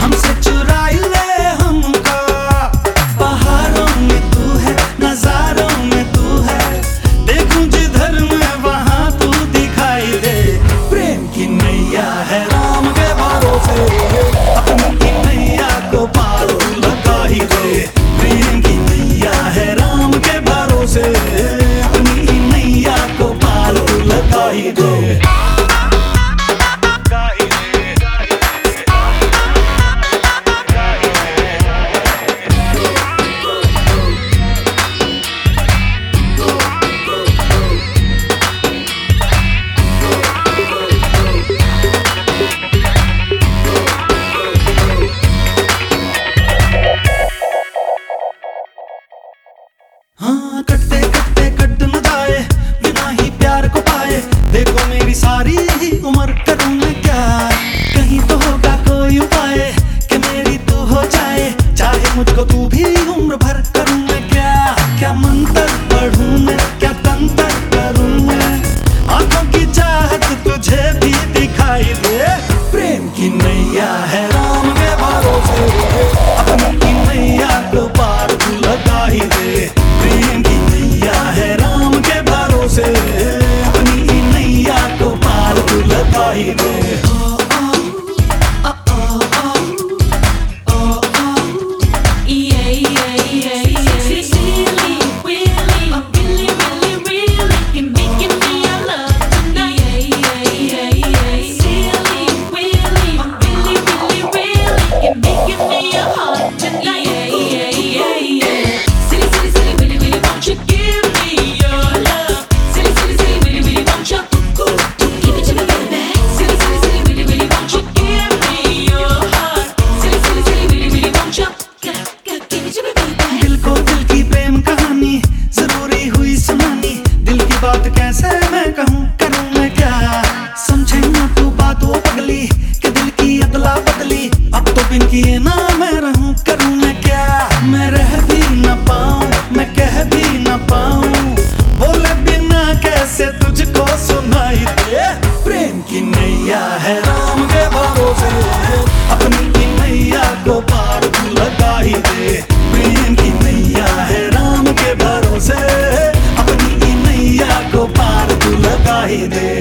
हमसे चुराई ले हमको। वो मेरी सारी ही उम्र करूँ मैं क्या? कहीं तो होगा कोई उपाय कि मेरी तू हो जाए। चाहे मुझको तू भी उम्र भर करूँ मैं क्या? क्या मंत्र पढ़ू मैं? क्या तंत्र करूँ मैं? आँखों की चाहत तुझे भी दिखाई दे। प्रेम की नैया है, राम के भरोसे। अपनी की नैया को पार तू दे। sahibi कैसे मैं कहूँ, करूँ मैं क्या? समझे ना तू बातों पगली, के दिल की अदला बदली। अब तो बिन किए ना मैं रहूँ, करूँ मैं क्या? मैं रह भी ना पाऊँ, मैं कह भी ना पाऊँ। बोले बिना कैसे तुझको सुनाई दे? प्रेम की नैया है, राम के भरोसे। day.